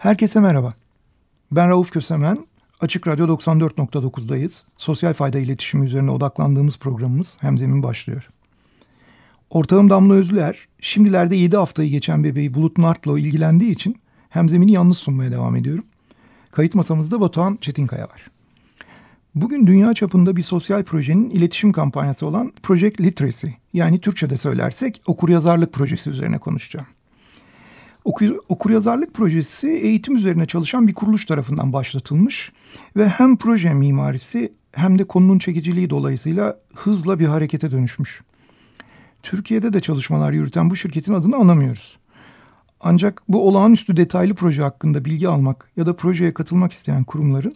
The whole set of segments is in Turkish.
Herkese merhaba. Ben Rauf Kösemen. Açık Radyo 94.9'dayız. Sosyal fayda iletişimi üzerine odaklandığımız programımız Hemzemin başlıyor. Ortağım Damla Özlüer, şimdilerde 7 haftayı geçen bebeği Bulut Nart'la ilgilendiği için Hemzemin'i yalnız sunmaya devam ediyorum. Kayıt masamızda Batuhan Çetinkaya var. Bugün dünya çapında bir sosyal projenin iletişim kampanyası olan Project Literacy yani Türkçe'de söylersek okuryazarlık projesi üzerine konuşacağım. Okur, okuryazarlık projesi eğitim üzerine çalışan bir kuruluş tarafından başlatılmış ve hem proje mimarisi hem de konunun çekiciliği dolayısıyla hızla bir harekete dönüşmüş. Türkiye'de de çalışmalar yürüten bu şirketin adını anamıyoruz. Ancak bu olağanüstü detaylı proje hakkında bilgi almak ya da projeye katılmak isteyen kurumların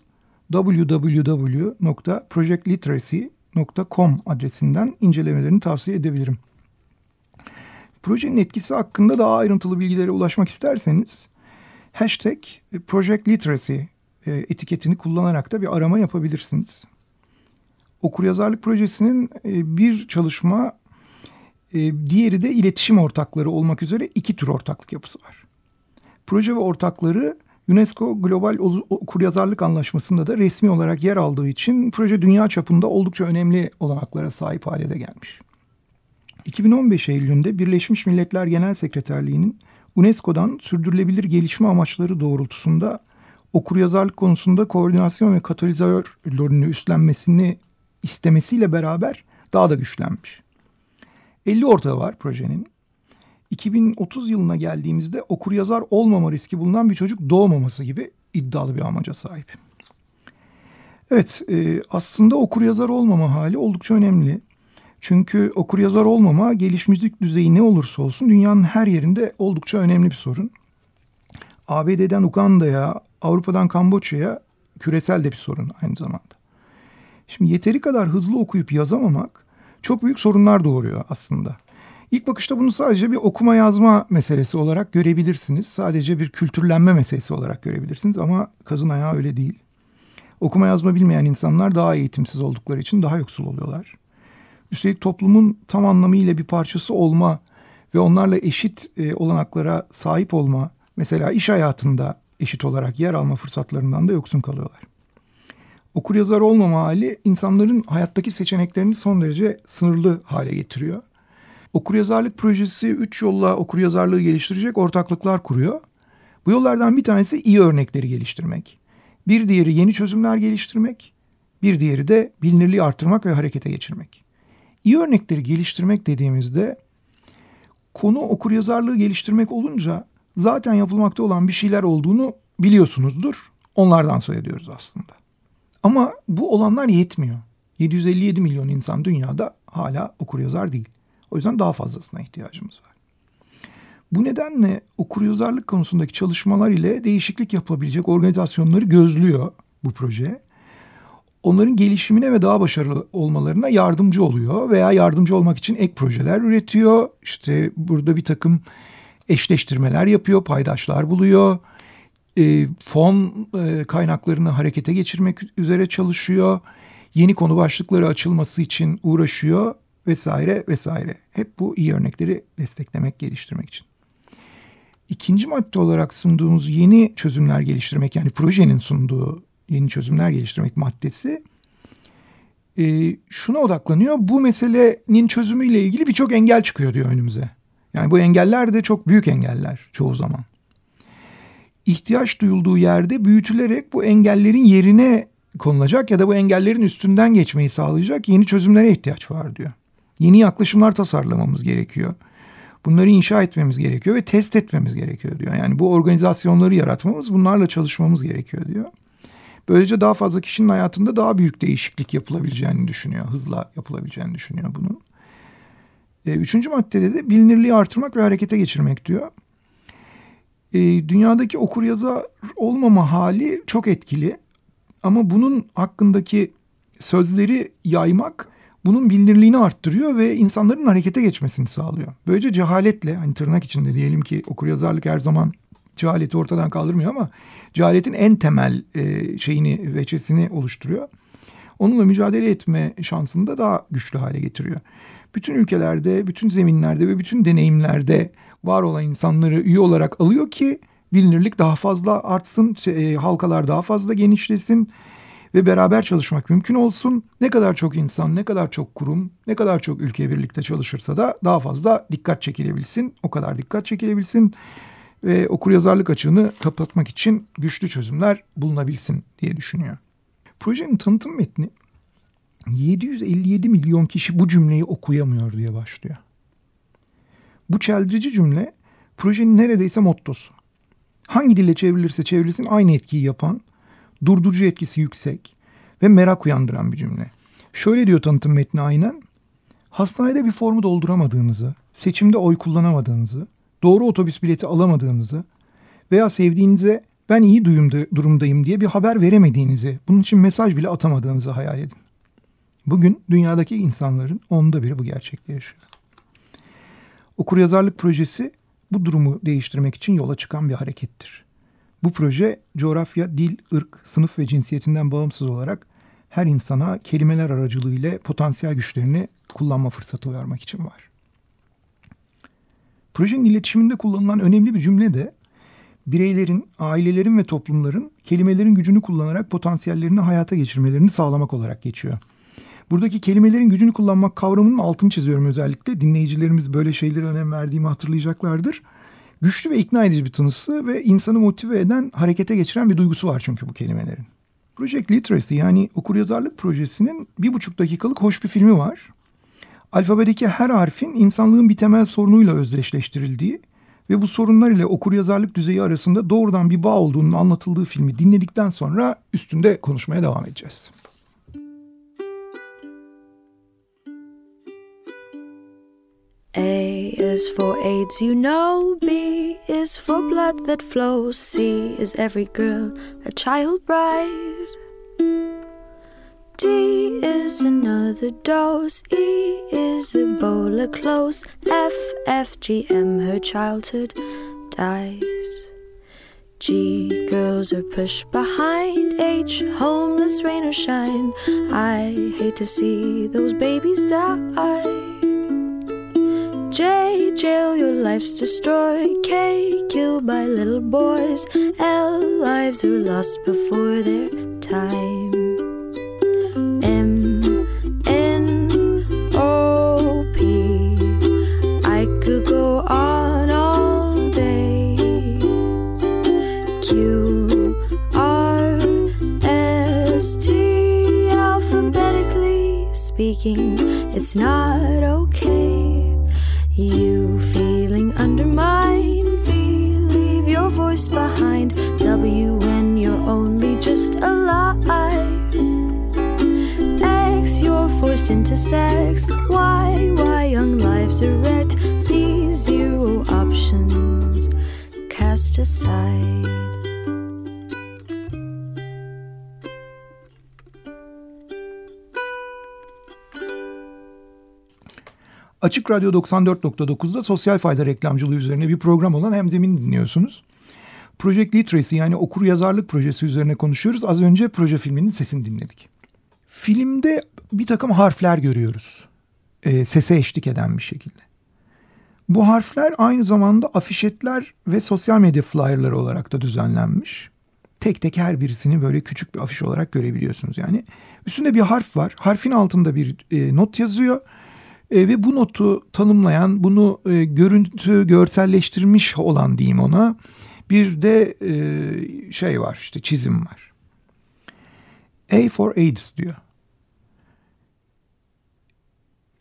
www.projectliteracy.com adresinden incelemelerini tavsiye edebilirim. Projenin etkisi hakkında daha ayrıntılı bilgilere ulaşmak isterseniz hashtag Project Literacy e, etiketini kullanarak da bir arama yapabilirsiniz. Okuryazarlık projesinin e, bir çalışma, e, diğeri de iletişim ortakları olmak üzere iki tür ortaklık yapısı var. Proje ve ortakları UNESCO Global Okuryazarlık Anlaşması'nda da resmi olarak yer aldığı için proje dünya çapında oldukça önemli olanaklara sahip hale de gelmiş. 2015 Eylül'ünde Birleşmiş Milletler Genel Sekreterliği'nin UNESCO'dan sürdürülebilir gelişme amaçları doğrultusunda okuryazarlık konusunda koordinasyon ve katalizör rolünü üstlenmesini istemesiyle beraber daha da güçlenmiş. 50 ortağı var projenin. 2030 yılına geldiğimizde okuryazar olmama riski bulunan bir çocuk doğmaması gibi iddialı bir amaca sahip. Evet e, aslında okuryazar olmama hali oldukça önemli. Çünkü okur yazar olmama gelişmişlik düzeyi ne olursa olsun dünyanın her yerinde oldukça önemli bir sorun. ABD'den Uganda'ya, Avrupa'dan Kamboçya'ya küresel de bir sorun aynı zamanda. Şimdi yeteri kadar hızlı okuyup yazamamak çok büyük sorunlar doğuruyor aslında. İlk bakışta bunu sadece bir okuma yazma meselesi olarak görebilirsiniz. Sadece bir kültürlenme meselesi olarak görebilirsiniz ama kazın ayağı öyle değil. Okuma yazma bilmeyen insanlar daha eğitimsiz oldukları için daha yoksul oluyorlar. Üstelik toplumun tam anlamıyla bir parçası olma ve onlarla eşit e, olanaklara sahip olma, mesela iş hayatında eşit olarak yer alma fırsatlarından da yoksun kalıyorlar. Okur yazar olmama hali insanların hayattaki seçeneklerini son derece sınırlı hale getiriyor. Okur yazarlık projesi üç yolla okur yazarlığı geliştirecek ortaklıklar kuruyor. Bu yollardan bir tanesi iyi örnekleri geliştirmek. Bir diğeri yeni çözümler geliştirmek. Bir diğeri de bilinirliği artırmak ve harekete geçirmek. İyi örnekleri geliştirmek dediğimizde konu okuryazarlığı geliştirmek olunca zaten yapılmakta olan bir şeyler olduğunu biliyorsunuzdur. Onlardan söz aslında. Ama bu olanlar yetmiyor. 757 milyon insan dünyada hala okuryazar değil. O yüzden daha fazlasına ihtiyacımız var. Bu nedenle okuryazarlık konusundaki çalışmalar ile değişiklik yapabilecek organizasyonları gözlüyor bu proje onların gelişimine ve daha başarılı olmalarına yardımcı oluyor veya yardımcı olmak için ek projeler üretiyor. İşte burada bir takım eşleştirmeler yapıyor, paydaşlar buluyor. E, fon e, kaynaklarını harekete geçirmek üzere çalışıyor. Yeni konu başlıkları açılması için uğraşıyor vesaire vesaire. Hep bu iyi örnekleri desteklemek, geliştirmek için. İkinci madde olarak sunduğumuz yeni çözümler geliştirmek yani projenin sunduğu yeni çözümler geliştirmek maddesi e, şuna odaklanıyor. Bu meselenin çözümüyle ilgili birçok engel çıkıyor diyor önümüze. Yani bu engeller de çok büyük engeller çoğu zaman. İhtiyaç duyulduğu yerde büyütülerek bu engellerin yerine konulacak ya da bu engellerin üstünden geçmeyi sağlayacak yeni çözümlere ihtiyaç var diyor. Yeni yaklaşımlar tasarlamamız gerekiyor. Bunları inşa etmemiz gerekiyor ve test etmemiz gerekiyor diyor. Yani bu organizasyonları yaratmamız, bunlarla çalışmamız gerekiyor diyor. Böylece daha fazla kişinin hayatında daha büyük değişiklik yapılabileceğini düşünüyor. Hızla yapılabileceğini düşünüyor bunun. E, üçüncü maddede de bilinirliği artırmak ve harekete geçirmek diyor. E, dünyadaki okur yazar olmama hali çok etkili. Ama bunun hakkındaki sözleri yaymak bunun bilinirliğini arttırıyor ve insanların harekete geçmesini sağlıyor. Böylece cehaletle hani tırnak içinde diyelim ki okur yazarlık her zaman cehaleti ortadan kaldırmıyor ama cehaletin en temel e, şeyini veçesini oluşturuyor. Onunla mücadele etme şansını da daha güçlü hale getiriyor. Bütün ülkelerde, bütün zeminlerde ve bütün deneyimlerde var olan insanları üye olarak alıyor ki bilinirlik daha fazla artsın, e, halkalar daha fazla genişlesin ve beraber çalışmak mümkün olsun. Ne kadar çok insan, ne kadar çok kurum, ne kadar çok ülke birlikte çalışırsa da daha fazla dikkat çekilebilsin. O kadar dikkat çekilebilsin ve okur yazarlık açığını kapatmak için güçlü çözümler bulunabilsin diye düşünüyor. Projenin tanıtım metni 757 milyon kişi bu cümleyi okuyamıyor diye başlıyor. Bu çeldirici cümle projenin neredeyse mottosu. Hangi dille çevrilirse çevrilsin aynı etkiyi yapan, durdurucu etkisi yüksek ve merak uyandıran bir cümle. Şöyle diyor tanıtım metni aynen. Hastanede bir formu dolduramadığınızı, seçimde oy kullanamadığınızı, doğru otobüs bileti alamadığınızı veya sevdiğinize ben iyi durumdayım diye bir haber veremediğinizi, bunun için mesaj bile atamadığınızı hayal edin. Bugün dünyadaki insanların onda biri bu gerçekliği yaşıyor. Okur yazarlık projesi bu durumu değiştirmek için yola çıkan bir harekettir. Bu proje coğrafya, dil, ırk, sınıf ve cinsiyetinden bağımsız olarak her insana kelimeler aracılığıyla potansiyel güçlerini kullanma fırsatı vermek için var. Projenin iletişiminde kullanılan önemli bir cümle de bireylerin, ailelerin ve toplumların kelimelerin gücünü kullanarak potansiyellerini hayata geçirmelerini sağlamak olarak geçiyor. Buradaki kelimelerin gücünü kullanmak kavramının altını çiziyorum özellikle. Dinleyicilerimiz böyle şeylere önem verdiğimi hatırlayacaklardır. Güçlü ve ikna edici bir tınısı ve insanı motive eden, harekete geçiren bir duygusu var çünkü bu kelimelerin. Project Literacy yani okuryazarlık projesinin bir buçuk dakikalık hoş bir filmi var. Alfabedeki her harfin insanlığın bir temel sorunuyla özdeşleştirildiği ve bu sorunlar ile okuryazarlık düzeyi arasında doğrudan bir bağ olduğunun anlatıldığı filmi dinledikten sonra üstünde konuşmaya devam edeceğiz. A is for AIDS, you know. B is for blood that flows. C is every girl a child bride. Is another dose. E is Ebola close. F, F, G, M, her childhood dies. G, girls are pushed behind. H, homeless, rain or shine. I hate to see those babies die. J, jail, your life's destroyed. K, killed by little boys. L, lives are lost before their time. It's not okay. You feeling undermined, feel, leave your voice behind. W when you're only just alive. X, you're forced into sex. Y, why young lives are wrecked. Z, zero options cast aside. Açık Radyo 94.9'da sosyal fayda reklamcılığı üzerine bir program olan Hemzemin dinliyorsunuz. Project Literacy yani okur yazarlık projesi üzerine konuşuyoruz. Az önce proje filminin sesini dinledik. Filmde bir takım harfler görüyoruz. E, sese eşlik eden bir şekilde. Bu harfler aynı zamanda afişetler ve sosyal medya flyerları olarak da düzenlenmiş. Tek tek her birisini böyle küçük bir afiş olarak görebiliyorsunuz. Yani üstünde bir harf var. Harfin altında bir e, not yazıyor e, ve bu notu tanımlayan, bunu e, görüntü, görselleştirmiş olan diyeyim ona bir de e, şey var işte çizim var. A for AIDS diyor.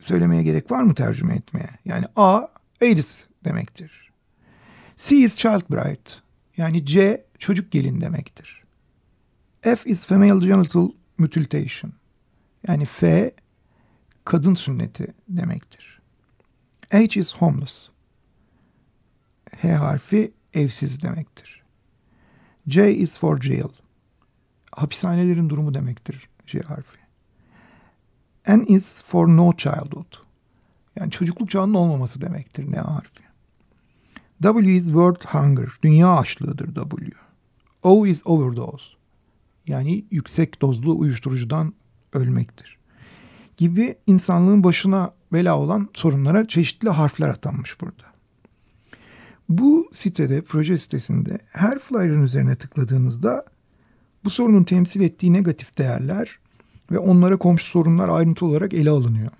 Söylemeye gerek var mı tercüme etmeye? Yani A AIDS demektir. C is child bride. Yani C çocuk gelin demektir. F is female genital mutilation. Yani F kadın sünneti demektir. H is homeless. H harfi evsiz demektir. J is for jail. Hapishanelerin durumu demektir J harfi. N is for no childhood. Yani çocukluk çağının olmaması demektir N harfi. W is world hunger. Dünya açlığıdır W. O is overdose. Yani yüksek dozlu uyuşturucudan ölmektir gibi insanlığın başına bela olan sorunlara çeşitli harfler atanmış burada. Bu sitede, proje sitesinde her flyer'ın üzerine tıkladığınızda bu sorunun temsil ettiği negatif değerler ve onlara komşu sorunlar ayrıntı olarak ele alınıyor.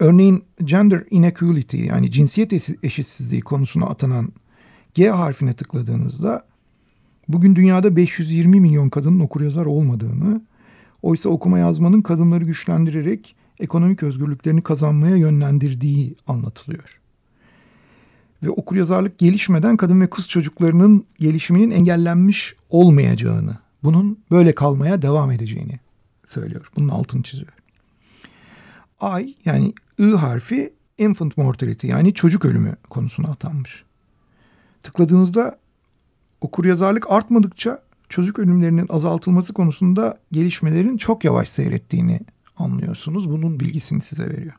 Örneğin gender inequality yani cinsiyet eşitsizliği konusuna atanan G harfine tıkladığınızda bugün dünyada 520 milyon kadının okuryazar olmadığını, oysa okuma yazmanın kadınları güçlendirerek ekonomik özgürlüklerini kazanmaya yönlendirdiği anlatılıyor. Ve okuryazarlık gelişmeden kadın ve kız çocuklarının gelişiminin engellenmiş olmayacağını, bunun böyle kalmaya devam edeceğini söylüyor. Bunun altını çiziyor. I yani I harfi infant mortality yani çocuk ölümü konusuna atanmış. Tıkladığınızda okuryazarlık artmadıkça çocuk ölümlerinin azaltılması konusunda gelişmelerin çok yavaş seyrettiğini anlıyorsunuz. Bunun bilgisini size veriyor.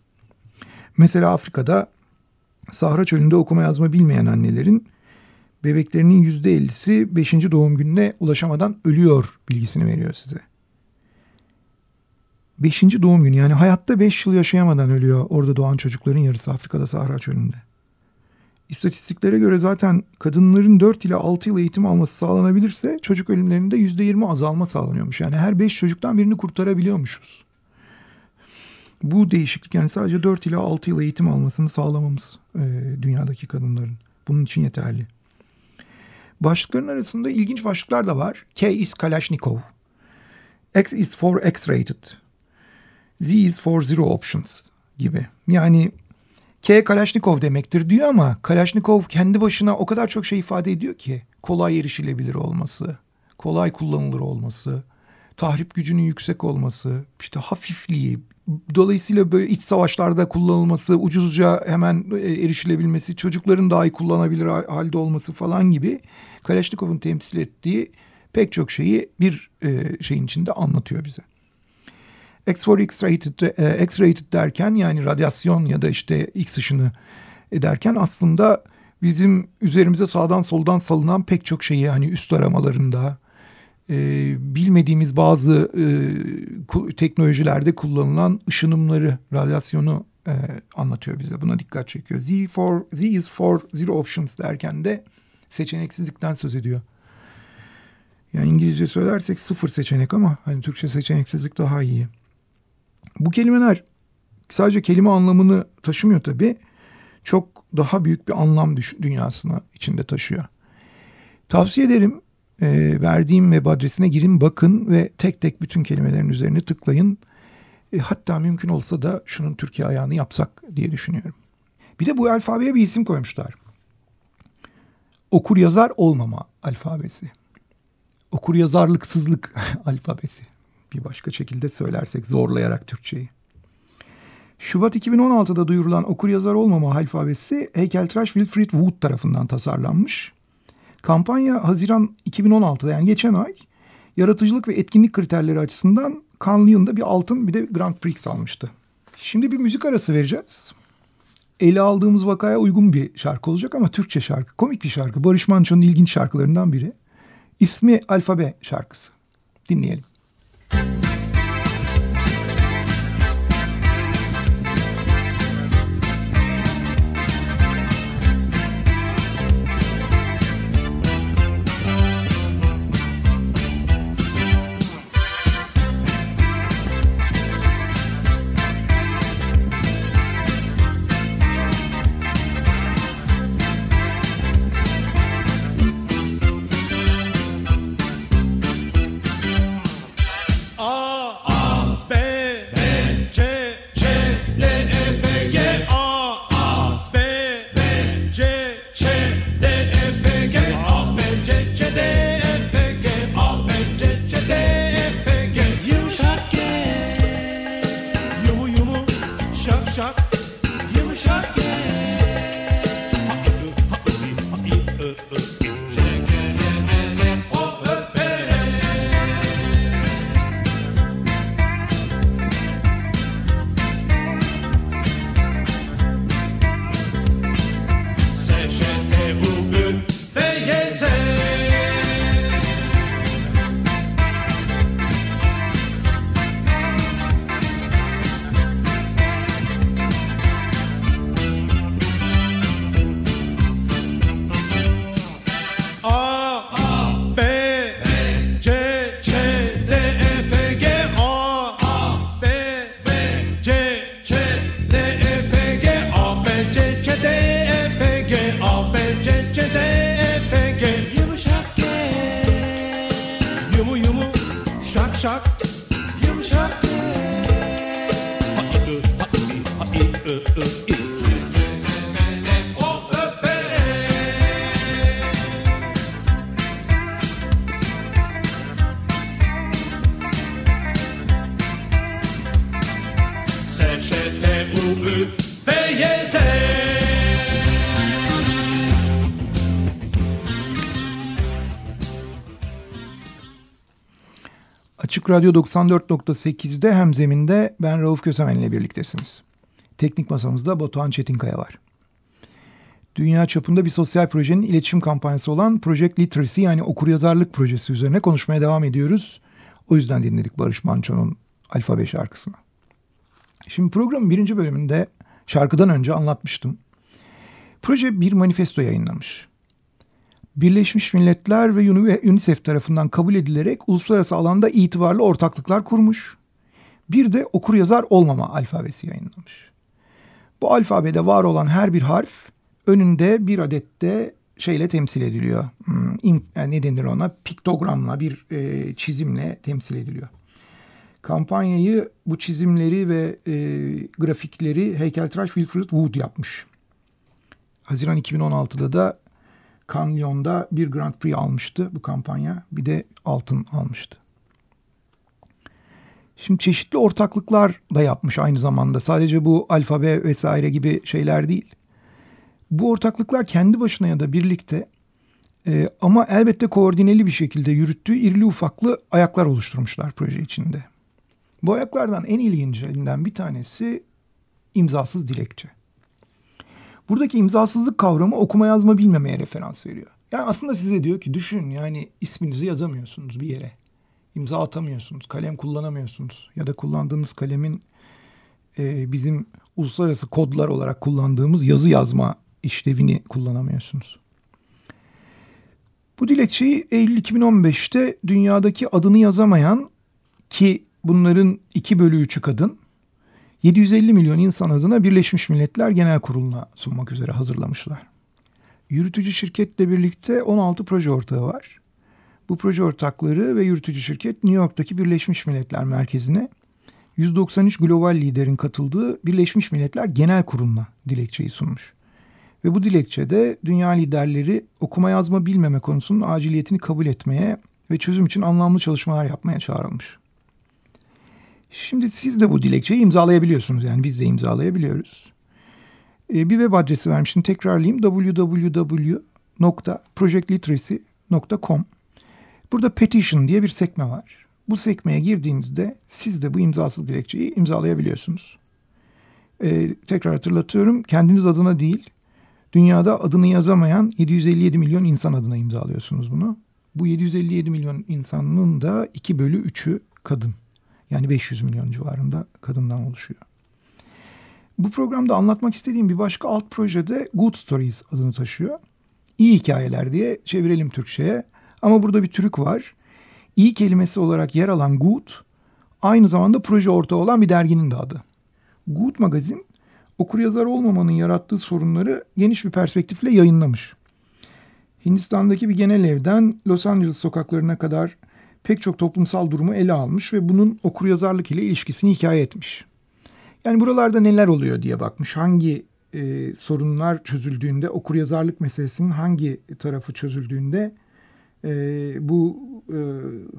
Mesela Afrika'da Sahra çölünde okuma yazma bilmeyen annelerin bebeklerinin yüzde ellisi beşinci doğum gününe ulaşamadan ölüyor bilgisini veriyor size. Beşinci doğum günü yani hayatta beş yıl yaşayamadan ölüyor orada doğan çocukların yarısı Afrika'da Sahra çölünde. İstatistiklere göre zaten kadınların 4 ile 6 yıl eğitim alması sağlanabilirse çocuk ölümlerinde %20 azalma sağlanıyormuş. Yani her 5 çocuktan birini kurtarabiliyormuşuz. Bu değişiklik yani sadece 4 ile 6 yıl eğitim almasını sağlamamız e, dünyadaki kadınların. Bunun için yeterli. Başlıkların arasında ilginç başlıklar da var. K is Kalashnikov. X is for X-rated. Z is for zero options gibi. Yani K Kalashnikov demektir diyor ama Kalashnikov kendi başına o kadar çok şey ifade ediyor ki kolay erişilebilir olması, kolay kullanılır olması, tahrip gücünün yüksek olması, işte hafifliği, dolayısıyla böyle iç savaşlarda kullanılması, ucuzca hemen e, erişilebilmesi, çocukların dahi kullanabilir halde olması falan gibi Kalashnikov'un temsil ettiği pek çok şeyi bir e, şeyin içinde anlatıyor bize. X4 X-rated, e, X-rated derken yani radyasyon ya da işte X ışını ederken aslında bizim üzerimize sağdan soldan salınan pek çok şeyi hani üst aramalarında e, bilmediğimiz bazı e, teknolojilerde kullanılan ışınımları, radyasyonu e, anlatıyor bize. Buna dikkat çekiyor. Z for Z is for zero options derken de seçeneksizlikten söz ediyor. Yani İngilizce söylersek sıfır seçenek ama hani Türkçe seçeneksizlik daha iyi. Bu kelimeler sadece kelime anlamını taşımıyor tabii. Çok daha büyük bir anlam dünyasına içinde taşıyor. Tavsiye ederim e, verdiğim web adresine girin bakın ve tek tek bütün kelimelerin üzerine tıklayın. E, hatta mümkün olsa da şunun Türkiye ayağını yapsak diye düşünüyorum. Bir de bu alfabeye bir isim koymuşlar. Okur yazar olmama alfabesi. Okur yazarlıksızlık alfabesi bir başka şekilde söylersek zorlayarak Türkçeyi. Şubat 2016'da duyurulan okur yazar olmama alfabesi heykeltıraş Wilfrid Wood tarafından tasarlanmış. Kampanya Haziran 2016'da yani geçen ay yaratıcılık ve etkinlik kriterleri açısından Cannes bir altın bir de Grand Prix almıştı. Şimdi bir müzik arası vereceğiz. Ele aldığımız vakaya uygun bir şarkı olacak ama Türkçe şarkı. Komik bir şarkı. Barış Manço'nun ilginç şarkılarından biri. İsmi Alfabe şarkısı. Dinleyelim. Radyo 94.8'de Hemzemin'de ben Rauf Kösemen ile birliktesiniz. Teknik masamızda Batuhan Çetinkaya var. Dünya çapında bir sosyal projenin iletişim kampanyası olan Project Literacy yani okuryazarlık projesi üzerine konuşmaya devam ediyoruz. O yüzden dinledik Barış Manço'nun Alfabe şarkısını. Şimdi programın birinci bölümünde şarkıdan önce anlatmıştım. Proje bir manifesto yayınlamış. Birleşmiş Milletler ve UNICEF tarafından kabul edilerek uluslararası alanda itibarlı ortaklıklar kurmuş. Bir de okur yazar olmama alfabesi yayınlamış. Bu alfabede var olan her bir harf önünde bir adette şeyle temsil ediliyor. Hmm, ne denir ona? Piktogramla bir e, çizimle temsil ediliyor. Kampanyayı bu çizimleri ve e, grafikleri heykeltıraş Wilfred Wood yapmış. Haziran 2016'da da Cannes bir Grand Prix almıştı bu kampanya. Bir de altın almıştı. Şimdi çeşitli ortaklıklar da yapmış aynı zamanda. Sadece bu alfabe vesaire gibi şeyler değil. Bu ortaklıklar kendi başına ya da birlikte e, ama elbette koordineli bir şekilde yürüttüğü irili ufaklı ayaklar oluşturmuşlar proje içinde. Bu ayaklardan en ilgincilerinden bir tanesi imzasız dilekçe. Buradaki imzasızlık kavramı okuma yazma bilmemeye referans veriyor. Yani aslında size diyor ki düşün yani isminizi yazamıyorsunuz bir yere. İmza atamıyorsunuz, kalem kullanamıyorsunuz ya da kullandığınız kalemin e, bizim uluslararası kodlar olarak kullandığımız yazı yazma işlevini kullanamıyorsunuz. Bu dilekçeyi Eylül 2015'te dünyadaki adını yazamayan ki bunların 2 bölü 3'ü kadın 750 milyon insan adına Birleşmiş Milletler Genel Kurulu'na sunmak üzere hazırlamışlar. Yürütücü şirketle birlikte 16 proje ortağı var. Bu proje ortakları ve yürütücü şirket New York'taki Birleşmiş Milletler Merkezi'ne 193 global liderin katıldığı Birleşmiş Milletler Genel Kurulu'na dilekçeyi sunmuş. Ve bu dilekçede dünya liderleri okuma yazma bilmeme konusunun aciliyetini kabul etmeye ve çözüm için anlamlı çalışmalar yapmaya çağrılmış. Şimdi siz de bu dilekçeyi imzalayabiliyorsunuz. Yani biz de imzalayabiliyoruz. Ee, bir web adresi vermiştim. Tekrarlayayım. www.projectliteracy.com Burada petition diye bir sekme var. Bu sekmeye girdiğinizde siz de bu imzasız dilekçeyi imzalayabiliyorsunuz. Ee, tekrar hatırlatıyorum. Kendiniz adına değil, dünyada adını yazamayan 757 milyon insan adına imzalıyorsunuz bunu. Bu 757 milyon insanın da 2 bölü 3'ü kadın. Yani 500 milyon civarında kadından oluşuyor. Bu programda anlatmak istediğim bir başka alt projede Good Stories adını taşıyor. İyi hikayeler diye çevirelim Türkçe'ye. Ama burada bir trük var. İyi kelimesi olarak yer alan Good aynı zamanda proje ortağı olan bir derginin de adı. Good magazin okuryazar olmamanın yarattığı sorunları geniş bir perspektifle yayınlamış. Hindistan'daki bir genel evden Los Angeles sokaklarına kadar pek çok toplumsal durumu ele almış ve bunun okuryazarlık ile ilişkisini hikaye etmiş. Yani buralarda neler oluyor diye bakmış. Hangi e, sorunlar çözüldüğünde, okuryazarlık meselesinin hangi tarafı çözüldüğünde e, bu e,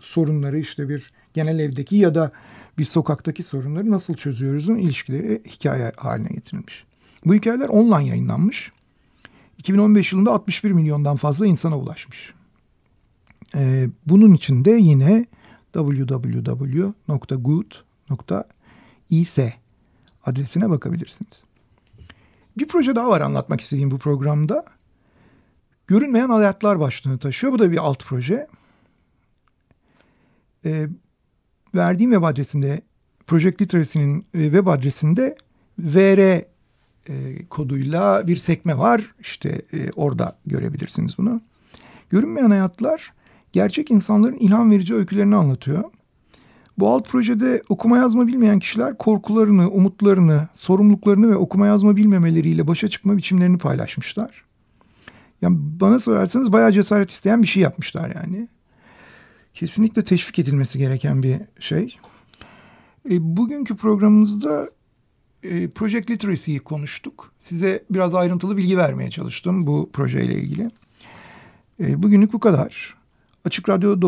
sorunları işte bir genel evdeki ya da bir sokaktaki sorunları nasıl çözüyoruzun ilişkileri hikaye haline getirilmiş. Bu hikayeler online yayınlanmış. 2015 yılında 61 milyondan fazla insana ulaşmış. E, bunun için de yine www.good.is adresine bakabilirsiniz. Bir proje daha var anlatmak istediğim bu programda. Görünmeyen hayatlar başlığını taşıyor. Bu da bir alt proje. E, verdiğim web adresinde Project Literacy'nin e, web adresinde VR e, koduyla bir sekme var. İşte e, orada görebilirsiniz bunu. Görünmeyen hayatlar gerçek insanların ilham verici öykülerini anlatıyor. Bu alt projede okuma yazma bilmeyen kişiler korkularını, umutlarını, sorumluluklarını ve okuma yazma bilmemeleriyle başa çıkma biçimlerini paylaşmışlar. Yani bana sorarsanız bayağı cesaret isteyen bir şey yapmışlar yani. Kesinlikle teşvik edilmesi gereken bir şey. E, bugünkü programımızda e, Project Literacy'yi konuştuk. Size biraz ayrıntılı bilgi vermeye çalıştım bu projeyle ilgili. E, bugünlük bu kadar. Açık Radyo